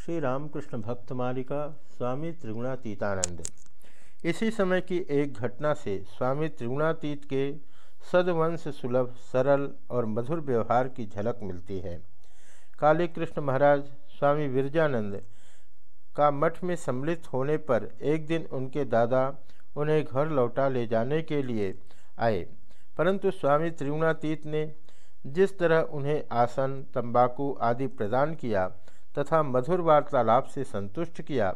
श्री रामकृष्ण भक्त मालिका स्वामी त्रिगुणातीतानंद। इसी समय की एक घटना से स्वामी त्रिगुणातीत के सदवंश सुलभ, सरल और मधुर व्यवहार की झलक मिलती है। काली कृष्ण महाराज, स्वामी विरजानंद का मठ में सम्मिलित होने पर एक दिन उनके दादा उन्हें घर लौटा ले जाने के लिए आए। परंतु स्वामी त्रिगुणातीत ने जिस तरह उन्हें आसन, तंबाकू आदि प्रदान किया तथा मधुर वार्तालाप से संतुष्ट किया।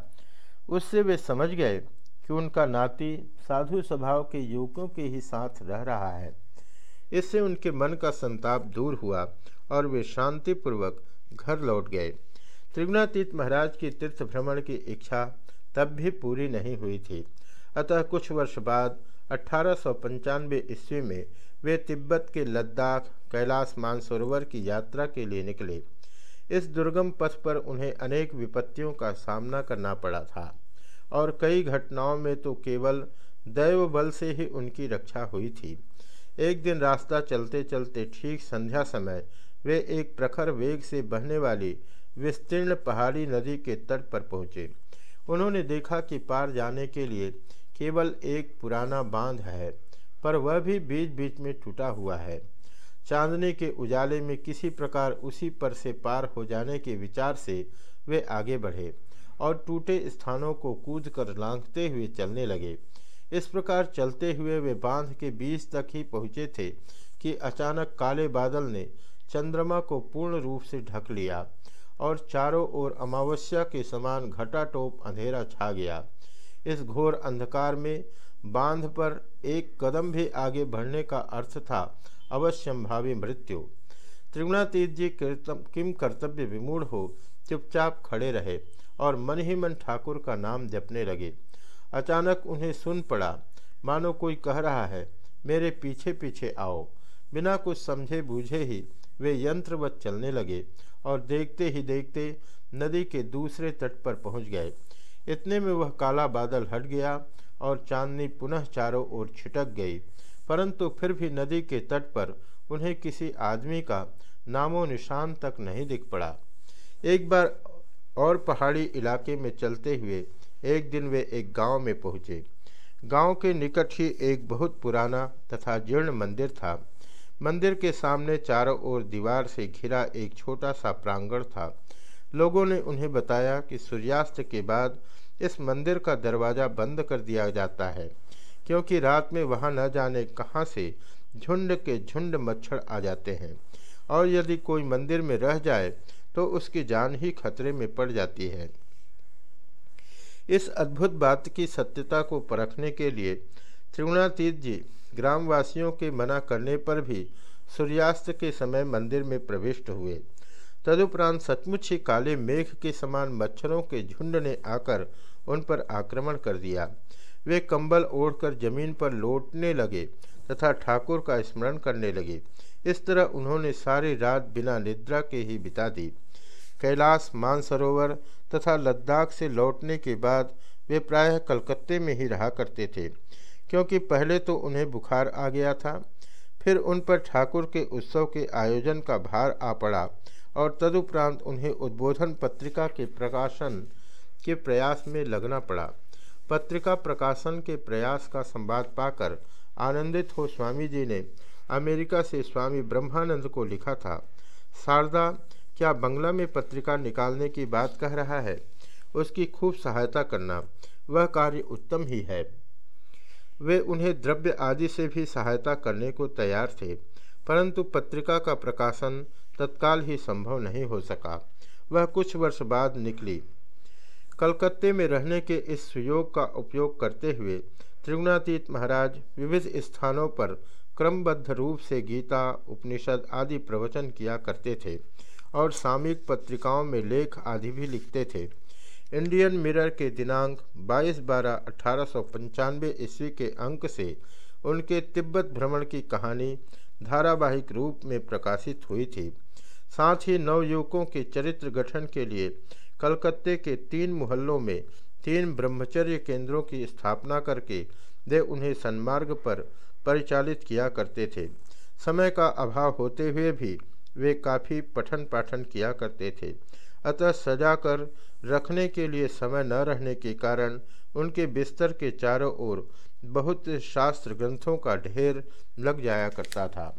उससे वे समझ गए कि उनका नाती साधु स्वभाव के युवकों के ही साथ रह रहा है। इससे उनके मन का संताप दूर हुआ और वे शांतिपूर्वक घर लौट गए। त्रिगुणातीत महाराज की तीर्थ भ्रमण की इच्छा तब भी पूरी नहीं हुई थी। अतः कुछ वर्ष बाद, अठारह ईस्वी में, वे तिब्बत के लद्दाख, कैलाश मानसरोवर की यात्रा के लिए निकले। इस दुर्गम पथ पर उन्हें अनेक विपत्तियों का सामना करना पड़ा था। और कई घटनाओं में तो केवल दैव बल से ही उनकी रक्षा हुई थी। एक दिन रास्ता चलते चलते ठीक संध्या समय, वे एक प्रखर वेग से बहने वाली विस्तीर्ण पहाड़ी नदी के तट पर पहुँचे। उन्होंने देखा कि पार जाने के लिए केवल एक पुराना बाँध है, पर वह भी बीच बीच में टूटा हुआ है। चांदनी के उजाले में किसी प्रकार उसी पर से पार हो जाने के विचार से वे आगे बढ़े और टूटे स्थानों को कूद कर लांघते हुए चलने लगे। इस प्रकार चलते हुए वे बाँध के बीच तक ही पहुँचे थे कि अचानक काले बादल ने चंद्रमा को पूर्ण रूप से ढक लिया और चारों ओर अमावस्या के समान घटाटोप अंधेरा छा गया। इस घोर अंधकार में बाँध पर एक कदम भी आगे बढ़ने का अर्थ था अवश्यम भावी मृत्यु। त्रिगुणातीत जी किम कर्तव्य विमूढ़ हो, चुपचाप खड़े रहे और मन ही मन ठाकुर का नाम जपने लगे। अचानक उन्हें सुन पड़ा, मानो कोई कह रहा है, मेरे पीछे पीछे आओ। बिना कुछ समझे बूझे ही वे यंत्रवत चलने लगे और देखते ही देखते नदी के दूसरे तट पर पहुँच गए। इतने में वह काला बादल हट गया और चांदनी पुनः चारों ओर छिटक गई। परंतु फिर भी नदी के तट पर उन्हें किसी आदमी का नामो निशान तक नहीं दिख पड़ा। एक बार और पहाड़ी इलाके में चलते हुए एक दिन वे एक गाँव में पहुँचे। गाँव के निकट ही एक बहुत पुराना तथा जीर्ण मंदिर था। मंदिर के सामने चारों ओर दीवार से घिरा एक छोटा सा प्रांगण था। लोगों ने उन्हें बताया कि सूर्यास्त के बाद इस मंदिर का दरवाज़ा बंद कर दिया जाता है। क्योंकि रात में वहाँ न जाने कहाँ से झुंड के झुंड मच्छर आ जाते हैं। और यदि कोई मंदिर में रह जाए तो उसकी जान ही खतरे में पड़ जाती है। इस अद्भुत बात की सत्यता को परखने के लिए त्रिगुणातीत जी ग्रामवासियों के मना करने पर भी सूर्यास्त के समय मंदिर में प्रविष्ट हुए। तदुपरांत सचमुच ही काले मेघ के समान मच्छरों के झुंड ने आकर उन पर आक्रमण कर दिया। वे कंबल ओढ़कर ज़मीन पर लौटने लगे तथा ठाकुर का स्मरण करने लगे। इस तरह उन्होंने सारी रात बिना निद्रा के ही बिता दी। कैलाश मानसरोवर तथा लद्दाख से लौटने के बाद वे प्रायः कलकत्ते में ही रहा करते थे, क्योंकि पहले तो उन्हें बुखार आ गया था। फिर उन पर ठाकुर के उत्सव के आयोजन का भार आ पड़ा और तदुपरांत उन्हें उद्बोधन पत्रिका के प्रकाशन के प्रयास में लगना पड़ा। पत्रिका प्रकाशन के प्रयास का संवाद पाकर आनंदित हो स्वामी जी ने अमेरिका से स्वामी ब्रह्मानंद को लिखा था, शारदा, क्या बंगला में पत्रिका निकालने की बात कह रहा है? उसकी खूब सहायता करना, वह कार्य उत्तम ही है। वे उन्हें द्रव्य आदि से भी सहायता करने को तैयार थे, परंतु पत्रिका का प्रकाशन तत्काल ही संभव नहीं हो सका। वह कुछ वर्ष बाद निकली। कलकत्ते में रहने के इस सुयोग का उपयोग करते हुए त्रिगुणातीत महाराज विविध स्थानों पर क्रमबद्ध रूप से गीता, उपनिषद आदि प्रवचन किया करते थे और सामयिक पत्रिकाओं में लेख आदि भी लिखते थे। इंडियन मिरर के दिनांक 22 बारह अठारह ईस्वी के अंक से उनके तिब्बत भ्रमण की कहानी धारावाहिक रूप में प्रकाशित हुई थी। साथ ही नवयुवकों के चरित्र गठन के लिए कलकत्ते के तीन मोहल्लों में तीन ब्रह्मचर्य केंद्रों की स्थापना करके वे उन्हें सन्मार्ग पर परिचालित किया करते थे। समय का अभाव होते हुए भी वे काफ़ी पठन पाठन किया करते थे। अतः सजा कर रखने के लिए समय न रहने के कारण उनके बिस्तर के चारों ओर बहुत शास्त्र ग्रंथों का ढेर लग जाया करता था।